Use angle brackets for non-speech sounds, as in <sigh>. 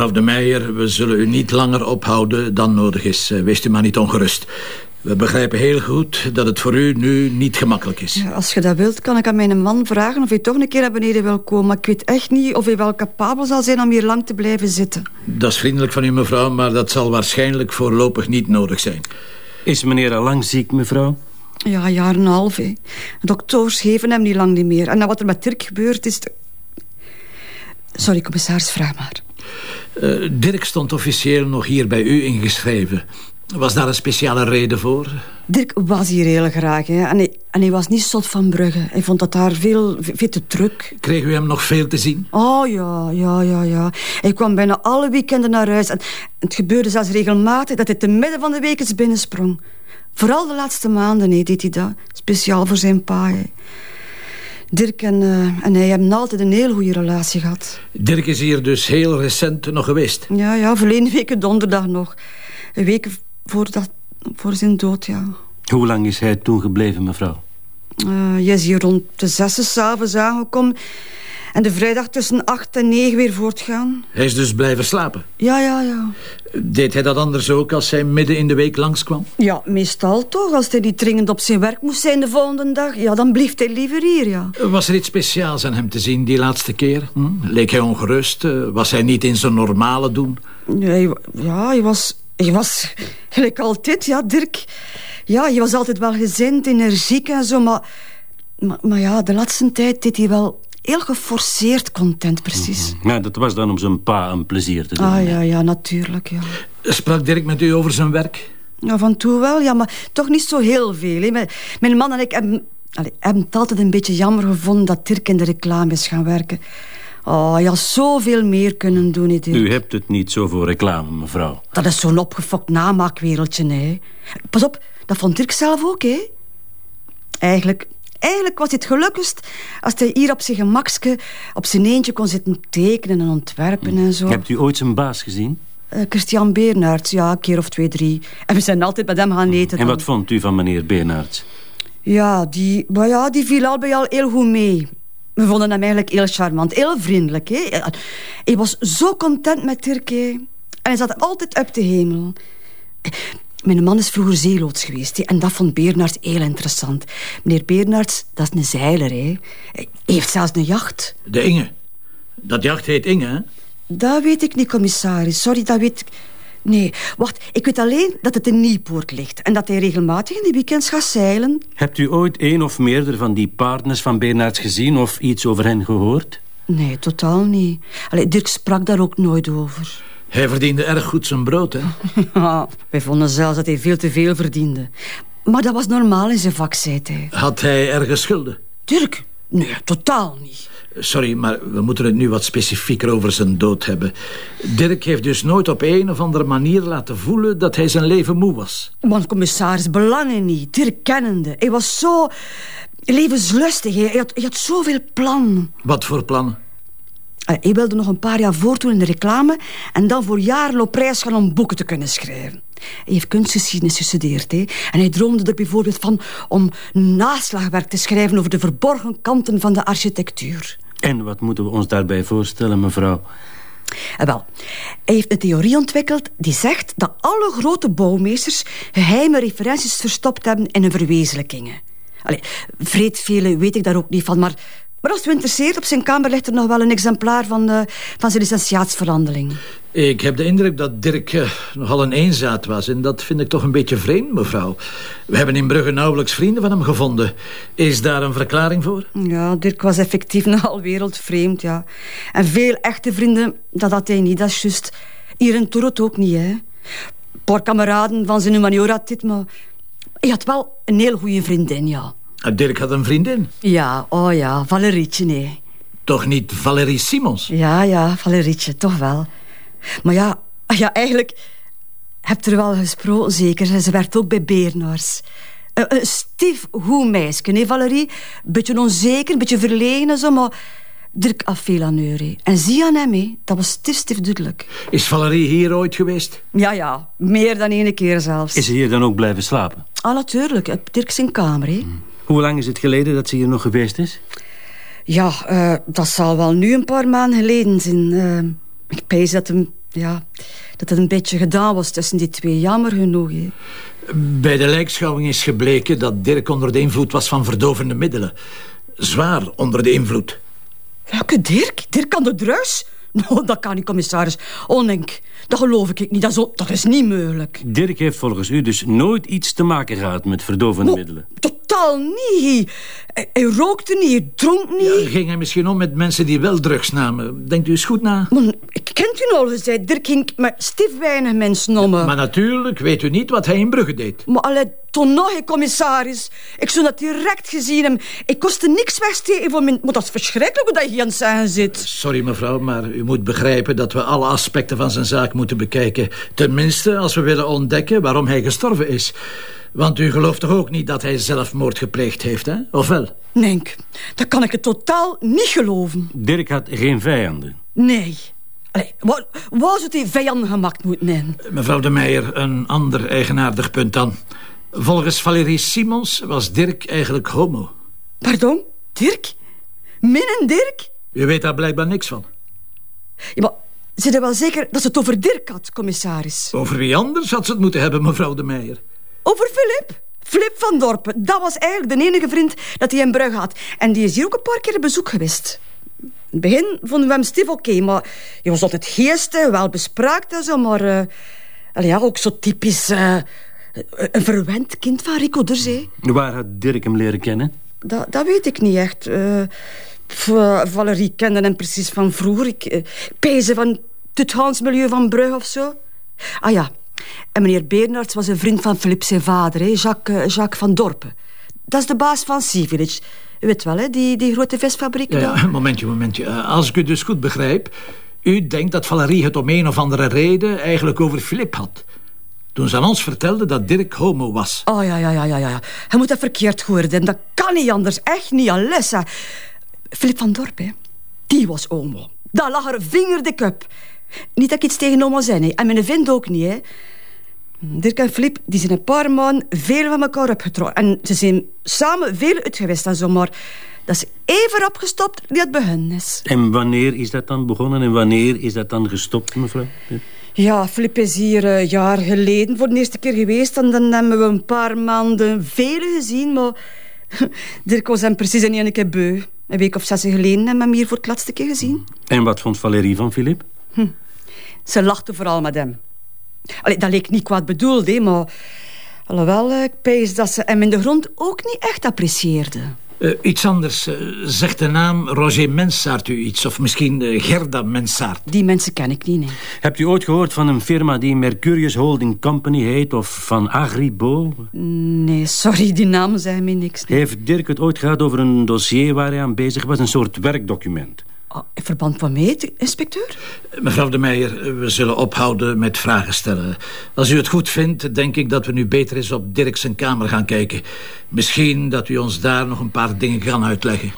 Mevrouw de Meijer, we zullen u niet langer ophouden dan nodig is. Eh, wees u maar niet ongerust. We begrijpen heel goed dat het voor u nu niet gemakkelijk is. Ja, als je dat wilt, kan ik aan mijn man vragen of hij toch een keer naar beneden wil komen. Maar ik weet echt niet of hij wel capabel zal zijn om hier lang te blijven zitten. Dat is vriendelijk van u, mevrouw, maar dat zal waarschijnlijk voorlopig niet nodig zijn. Is meneer al lang ziek, mevrouw? Ja, een jaar en een half. Hè. Dokters geven hem niet lang niet meer. En na wat er met Dirk gebeurd is... Sorry, commissaris, vraag maar. Uh, Dirk stond officieel nog hier bij u ingeschreven. Was daar een speciale reden voor? Dirk was hier heel graag. Hè. En, hij, en hij was niet zot van Brugge. Hij vond dat daar veel, veel te druk. Kreeg u hem nog veel te zien? Oh ja, ja, ja, ja. Hij kwam bijna alle weekenden naar huis. En het gebeurde zelfs regelmatig dat hij te midden van de week eens binnensprong. Vooral de laatste maanden nee, deed hij dat. Speciaal voor zijn pa. Dirk en, uh, en hij hebben altijd een heel goede relatie gehad. Dirk is hier dus heel recent nog geweest? Ja, ja, verleden week donderdag nog. Een week voor, dat, voor zijn dood, ja. Hoe lang is hij toen gebleven, mevrouw? Uh, je is hier rond de zes s'avonds aangekomen. En de vrijdag tussen acht en negen weer voortgaan. Hij is dus blijven slapen? Ja, ja, ja. Deed hij dat anders ook als hij midden in de week langskwam? Ja, meestal toch. Als hij niet dringend op zijn werk moest zijn de volgende dag... ja, dan bleef hij liever hier, ja. Was er iets speciaals aan hem te zien die laatste keer? Hm? Leek hij ongerust? Was hij niet in zijn normale doen? Ja, ja hij was... Hij was gelijk altijd, ja, Dirk. Ja, je was altijd wel gezind, energiek en zo, maar... Maar, maar ja, de laatste tijd deed hij wel heel geforceerd content, precies. Mm Ja, dat was dan om zijn pa een plezier te doen. Ah, ja, ja, natuurlijk, ja. Sprak Dirk met u over zijn werk? Ja, van toe wel, ja, maar toch niet zo heel veel. Hè. Mijn man en ik hebben, allez, hebben het altijd een beetje jammer gevonden... dat Dirk in de reclame is gaan werken. Oh, je had zoveel meer kunnen doen, Dirk. U hebt het niet zo voor reclame, mevrouw. Dat is zo'n opgefokt namaakwereldje, hè. Pas op, dat vond Dirk zelf ook, hè. Eigenlijk Eigenlijk was het gelukkigst als hij hier op zijn gemakske... op zijn eentje kon zitten tekenen en ontwerpen en zo. Hebt u ooit zijn baas gezien? Uh, Christian Bernards, ja, een keer of twee, drie. En we zijn altijd met hem gaan eten. En wat vond u van meneer Bernards? Ja, die, maar ja, die viel al bij al heel goed mee. We vonden hem eigenlijk heel charmant, heel vriendelijk. Hè? Hij was zo content met Turkije. En hij zat altijd op de hemel. Mijn man is vroeger zeeloods geweest en dat vond Bernard heel interessant. Meneer Bernards, dat is een zeiler. Hè. Hij heeft zelfs een jacht. De Inge. Dat jacht heet Inge, hè? Dat weet ik niet, commissaris. Sorry, dat weet ik... Nee, wacht. Ik weet alleen dat het in Nieuwpoort ligt... en dat hij regelmatig in de weekends gaat zeilen. Hebt u ooit een of meerdere van die partners van Bernards gezien... of iets over hen gehoord? Nee, totaal niet. Allee, Dirk sprak daar ook nooit over. Hij verdiende erg goed zijn brood, hè? Ja, <laughs> wij vonden zelfs dat hij veel te veel verdiende. Maar dat was normaal in zijn vak, zei hij. Had hij ergens schulden? Dirk? Nee, totaal niet. Sorry, maar we moeten het nu wat specifieker over zijn dood hebben. Dirk heeft dus nooit op een of andere manier laten voelen... dat hij zijn leven moe was. Man, commissaris, belangen niet. Dirk kennende. Hij was zo levenslustig. Hij had, hij had zoveel plannen. Wat voor plannen? Hij wilde nog een paar jaar voortdoen in de reclame... en dan voor jaren op reis gaan om boeken te kunnen schrijven. Hij heeft kunstgeschiedenis gestudeerd. Hè? En hij droomde er bijvoorbeeld van om naslagwerk te schrijven... over de verborgen kanten van de architectuur. En wat moeten we ons daarbij voorstellen, mevrouw? Eh, wel, hij heeft een theorie ontwikkeld die zegt dat alle grote bouwmeesters geheime referenties verstopt hebben in hun verwezenlijkingen. Allee, vreed vele weet ik daar ook niet van, maar maar als u interesseert, op zijn kamer ligt er nog wel een exemplaar van, uh, van zijn licentiaatsverhandeling. Ik heb de indruk dat Dirk uh, nogal een eenzaad was. En dat vind ik toch een beetje vreemd, mevrouw. We hebben in Brugge nauwelijks vrienden van hem gevonden. Is daar een verklaring voor? Ja, Dirk was effectief <laughs> nogal wereldvreemd, ja. En veel echte vrienden, dat had hij niet, dat is juist. Hier in Torot ook niet, hè. Paar kameraden van zijn humaniora dit, maar... Hij had wel een heel goede vriendin, ja. Ah, Dirk had een vriendin? Ja, oh ja, Valerietje, nee. Toch niet Valerie Simons? Ja, ja, Valerietje, toch wel. Maar ja, ja eigenlijk... Hebt er wel gesproken, zeker. Ze werd ook bij Beernars. Een, een stief goed meisje, nee, Valerie? Beetje onzeker, een beetje verlegen zo, maar... Dirk af veel aan En zie aan hem, he. dat was stief duidelijk. Is Valerie hier ooit geweest? Ja, ja. Meer dan één keer zelfs. Is ze hier dan ook blijven slapen? Ah, natuurlijk. Op Dirk zijn kamer, hè. Hmm. Hoe lang is het geleden dat ze hier nog geweest is? Ja, uh, dat zal wel nu een paar maanden geleden zijn. Uh, ik pees dat hem Ja, dat het een beetje gedaan was tussen die twee. Jammer genoeg, hè. Bij de lijkschouwing is gebleken dat Dirk onder de invloed was van verdovende middelen. Zwaar onder de invloed. Welke Dirk? Dirk aan de drugs? <laughs> Nou, dat kan niet, commissaris. Ondenk, dat geloof ik niet. Dat is, dat is niet mogelijk. Dirk heeft volgens u dus nooit iets te maken gehad met verdovende Oh, middelen. Totaal niet. Hij, hij rookte niet, hij dronk niet. Ja, ging hij misschien om met mensen die wel drugs namen? Denkt u eens goed na? Man, ik kent u al gezegd, Dirk ging met stief weinig mensen om. Maar natuurlijk weet u niet wat hij in Brugge deed. Maar toen nog, hè, commissaris. Ik zou dat direct gezien hebben. Ik kostte niks wegsteken voor mijn... Maar dat is verschrikkelijk hoe dat je hier aan het zeggen zit. Sorry mevrouw, maar u moet begrijpen dat we alle aspecten van zijn zaak moeten bekijken. Tenminste, als we willen ontdekken waarom hij gestorven is. Want u gelooft toch ook niet dat hij zelfmoord gepleegd heeft, hè? Of wel? Nee, dat kan ik het totaal niet geloven. Dirk had geen vijanden. Nee. Allee, waar, waar zou die vijanden gemaakt moeten zijn? Mevrouw de Meijer, een ander eigenaardig punt dan. Volgens Valérie Simons was Dirk eigenlijk homo. Pardon? Dirk? Min en Dirk? U weet daar blijkbaar niks van. Ja, maar zit er wel zeker dat ze het over Dirk had, commissaris? Over wie anders had ze het moeten hebben, mevrouw de Meijer? Over Filip? Filip van Dorpen. Dat was eigenlijk de enige vriend dat hij in Brugge had. En die is hier ook een paar keer op bezoek geweest. In het begin vonden we hem stief oké, maar hij was altijd geestig, wel bespraakt en zo, maar... allee, ja, ook zo typisch... eh, een verwend kind van Rico de Zee. Waar had Dirk hem leren kennen? Dat, dat weet ik niet echt. Eh, eh, Valerie kende hem precies van vroeger. Ik uh, pezen van het Hansmilieu van Brugge of zo. Ah ja, en meneer Bernards was een vriend van Philippe zijn vader, hè, Jacques, eh, Jacques van Dorpen. Dat is de baas van Sea Village. U weet wel, hè, die, die grote visfabriek Ja, daar. ja, momentje, momentje. Eh, Als ik u dus goed begrijp... U denkt dat Valerie het om een of andere reden eigenlijk over Filip had. Toen ze aan ons vertelde dat Dirk homo was. Oh ja, ja, ja, ja, ja. Hij moet dat verkeerd gehoord hebben. Dat kan niet anders. Echt niet, Alessa. Philip van Dorp, hè. Die was homo. Dat lag er vingerdik op. Niet dat ik iets tegen homo zei, hè. En mijn vriend ook niet, hè. Dirk en Filip die zijn een paar maanden veel van elkaar opgetrokken. En ze zijn samen veel uit geweest en zo, maar dat is even opgestopt die het begin is. En wanneer is dat dan begonnen en wanneer is dat dan gestopt, mevrouw? Ja, Filip is hier een jaar geleden voor de eerste keer geweest. En dan hebben we een paar maanden vele gezien, maar... <laughs> Dirk was hem precies in één keer beu. Een week of zes geleden hebben we hem hier voor het laatste keer gezien. En wat vond Valerie van Filip? Ze lachte vooral met hem. Allee, dat leek niet kwaad bedoeld, hè, maar... Alhoewel, eh, ik pees dat ze hem in de grond ook niet echt apprecieerde. Eh, iets anders. eh, zegt de naam Roger Mensaert u iets? Of misschien eh, Gerda Mensaert? Die mensen ken ik niet, nee. Hebt u ooit gehoord van een firma die Mercurius Holding Company heet of van Agribo? Nee, sorry, die namen zeggen mij niks. nee. Heeft Dirk het ooit gehad over een dossier waar hij aan bezig was? Een soort werkdocument. Ah, in verband de inspecteur? Mevrouw de Meijer, eh, we zullen ophouden met vragen stellen. Als u het goed vindt, denk ik dat we nu beter eens op Dirk zijn kamer gaan kijken. Misschien dat u ons daar nog een paar dingen kan uitleggen.